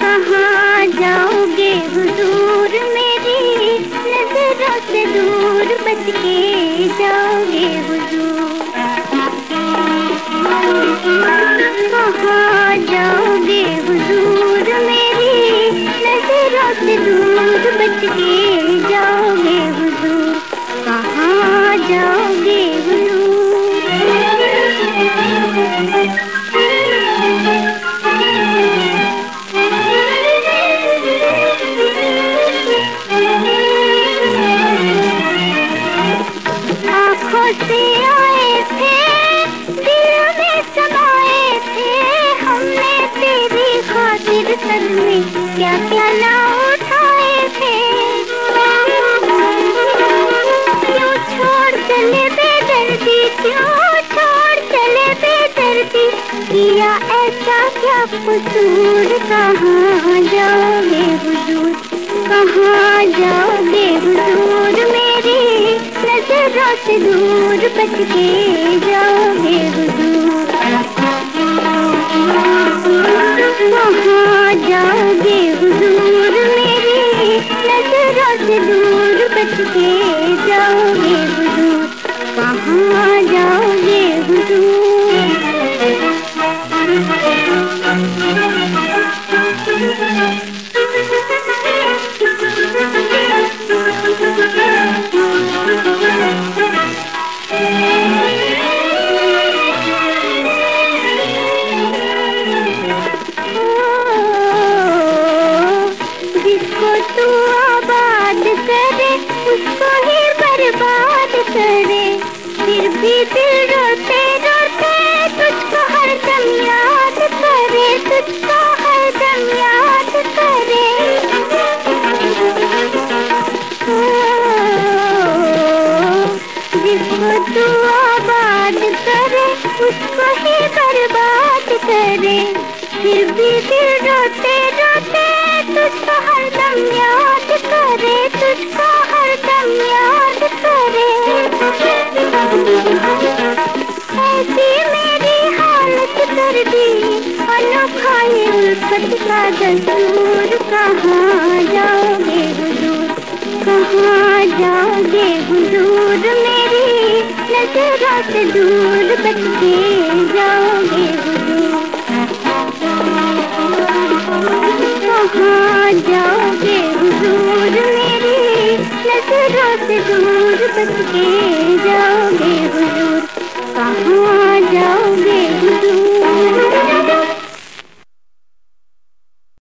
कहाँ जाओगे मेरी? दूर बच कहाँ जाओगे हुजूर मेरी? नज़रों से दूर बच के जाओगे से आए थे, दिल में समाए थे। हमने तेरी खातिर सर में क्या क्या ना उठाए थे। क्यों छोड़ चले बेदर्दी, क्यों छोड़ चले बेदर्दी? किया ऐसा क्या कसूर? कहाँ जाओगे हुजूर? कहाँ जाओगे हुजूर? से दूर बच के जाओगे हुजूर। आबाद करे उसको ही बर्बाद करे। फिर भी रोते रोते तुझको हरदम याद करे, तुझको हरदम याद करे। ऐसी मेरी हालत कर दी, अनोखा ये उल्फत का कहाँ जाओगे हुजूर? कहाँ जाओगे हुजूर मेरी? लग रात दूर बच्चे जाओगे कहाँ जाओगे हुजूर मेरी? नज़रों से दूर बच के जाओगे हुजूर। कहाँ